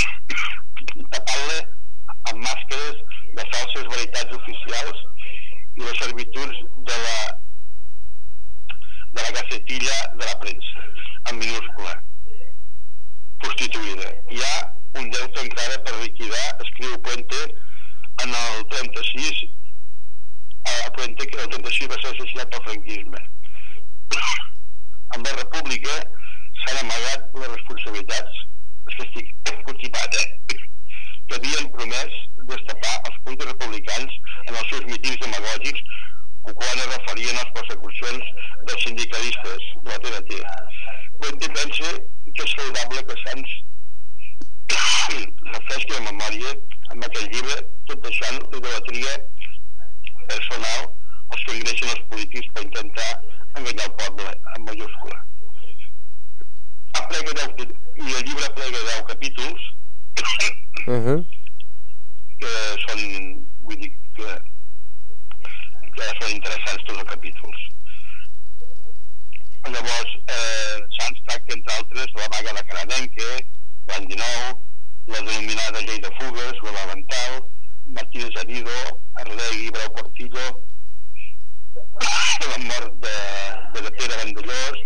Tapant-la amb màscares de falses veritats oficials i les servituds de la de la gacetilla de la premsa, en minúscula, constituïda. Hi ha un deute encara per liquidar, escriu Puente, en el 36, a Puente, que el 36 va ser associat pel franquisme. Amb la república s'han amagat les responsabilitats, que estic constipat, eh? que havien promès destapar els punts republicans en els seus mitins demagògics quan es referien a les persecucions dels sindicalistes de la TNT. Puente pensa que és saludable que Sants refresqui la memòria amb aquell llibre, tot deixant l'idolatria personal els que engreixen els polítics per intentar enganyar el poble, en majúscula. Aplega deu, I el llibre plega 10 capítols Uh -huh. que són, vull dir, que, que són interessants tots els capítols. Llavors, eh, Tracta, entre altres, la vaga de Canadenque, l'any 19, la denominada llei de fugues, la Lavental, Martínez Anido, Arlegui, Brau Portillo, la mort de, de Gatera Vandellós,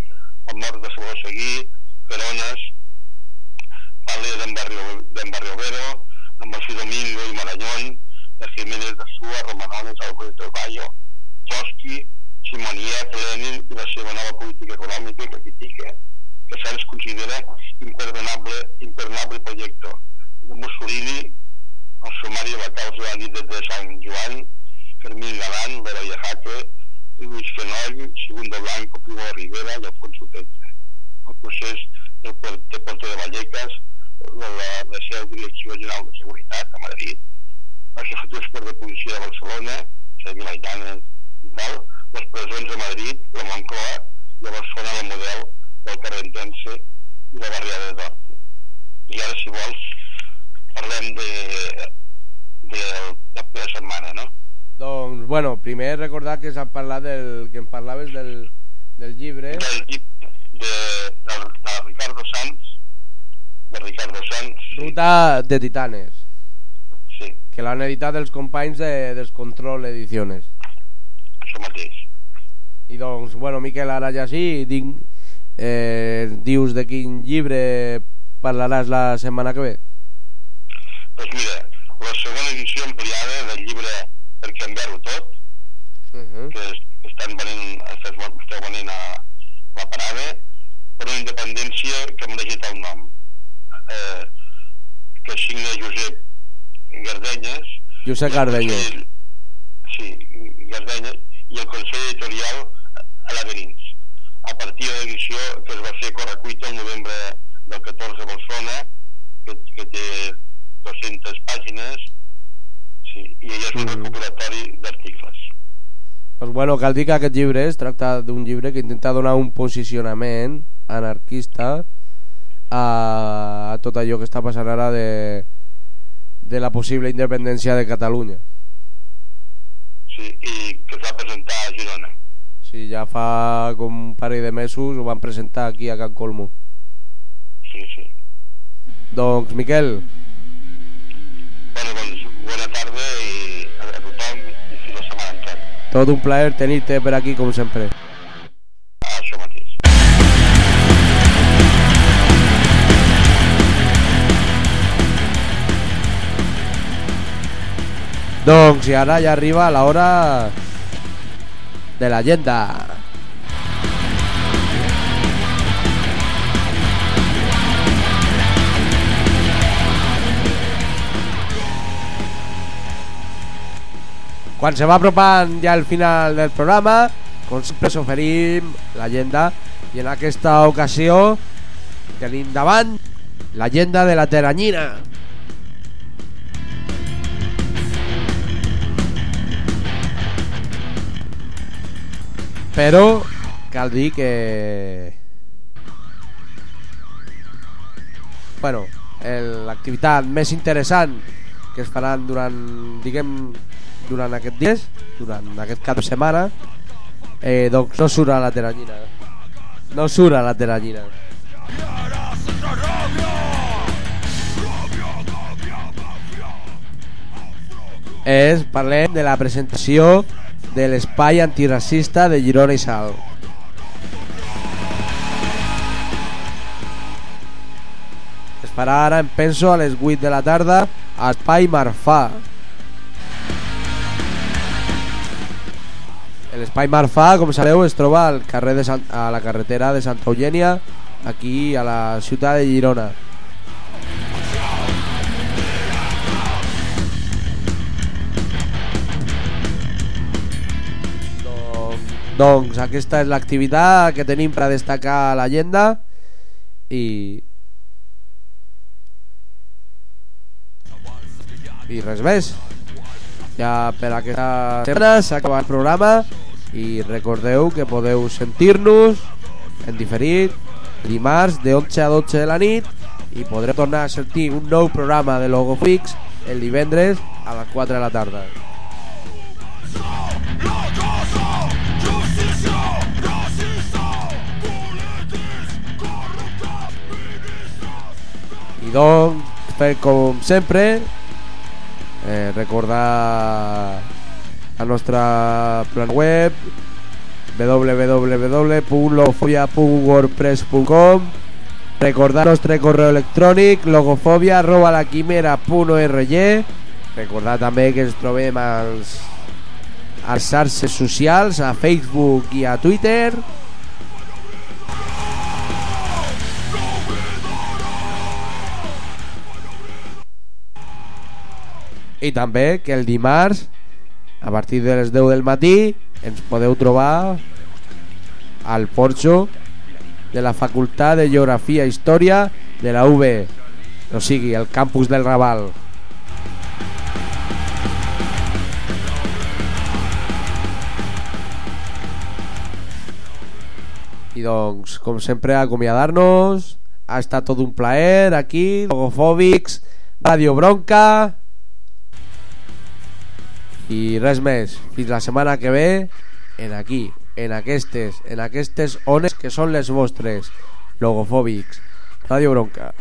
la mort de Salvador Seguí, Perones, parla d'en Barrio, d'en Barrio Vero, de Marcí Domingo i Marañón, de Jiménez de Sua, Romanones, Alberto de Bayo, Trotsky, Simoniet, Lenin i la seva nova política econòmica que critica, que se'ns considera imperdonable, imperdonable projecte. De Mussolini, el sumari de la causa de la nit de Sant Joan, Fermín Galán, Vera Jaque, Luis Fenoll, Segundo Blanco, Primo de Rivera i Alfonso Tete. El procés del Puerto, Puerto de Vallecas, la, la, la seva Direcció General de Seguretat a Madrid, els efectius per de policia de Barcelona, i tal, les presons a Madrid, la Moncloa i a Barcelona la model del carrer Intense i la barriada d'Hort. I ara, si vols, parlem de, de, de la setmana, no? Doncs, bueno, primer recordar que s'ha parlat del que em parlaves del, del llibre. Del llibre de, de, de Ricardo Sanz, de Ricardo Sanz, sí, Ruta de Titanes, sí, que l'han editat els companys de Descontrol Ediciones. això mateix. I doncs, bueno, Miquel, ara ja sí, dic, eh, dius de quin llibre parlaràs la setmana que ve? Doncs mira, la segona edició ampliada del llibre Per canviar-ho tot, Uh -huh. que es- que estan venint, esteu venint a la parada, per una independència que mereix el nom. Eh, que signa Josep Gardenyes. Josep Gardenyes. Sí, Gardenyes, i el Consell Editorial a Laberins. A partir de l'edició que es va fer Correcuita el novembre del 14 a Barcelona, que, que té 200 pàgines, sí, i ella és un recopilatori d'articles. Doncs bueno, cal dir que aquest llibre es tracta d'un llibre que intenta donar un posicionament anarquista a, a tot allò que està passant ara de, de la possible independència de Catalunya. sí, i que es va presentar a Girona. Sí, ja fa com un parell de mesos ho van presentar aquí a Can Colmo. Sí, sí. Doncs, Miquel, Bueno, doncs, bona tarda i a, a tothom i fins la setmana entrant. tot un plaer tenir-te per aquí com sempre. Això mateix. Doncs i ara ja arriba l'hora de l'agenda. Quan se va apropant ja el final del programa, com sempre us oferim l'agenda i en aquesta ocasió tenim davant l'agenda de la Teranyina. Però cal dir que... Bueno, l'activitat més interessant que es faran durant, diguem, durant aquests dies, durant aquest cap de setmana, eh, doncs no surt a la teranyina. No surt a la teranyina. És, parlem de la presentació de l'espai antiracista de Girona i Sal. Es em penso, a les 8 de la tarda a Espai Marfà. L'Espai Marfà, com sabeu, es troba al carrer de a la carretera de Santa Eugènia, aquí a la ciutat de Girona. Doncs, aquesta és l'activitat que tenim per a destacar l'agenda i i res més. Ja per aquesta setmana s'ha el programa i recordeu que podeu sentir-nos en diferit dimarts de 11 a 12 de la nit i podreu tornar a sentir un nou programa de Logo Fix el divendres a les 4 de la tarda doncs fer com sempre eh, recordar la nostra plan web www.logofobia.wordpress.com recordar el nostre correu electrònic logofobia recordar també que ens trobem als, als xarxes socials a Facebook i a Twitter i també que el dimarts a partir de les 10 del matí ens podeu trobar al porxo de la Facultat de Geografia i Història de la UB o sigui, el campus del Raval. I doncs, com sempre, acomiadar-nos. Ha estat tot un plaer aquí, Logofòbics Radio Bronca i res més fins la setmana que ve en aquí, en aquestes en aquestes ones que són les vostres logofòbics Radio Bronca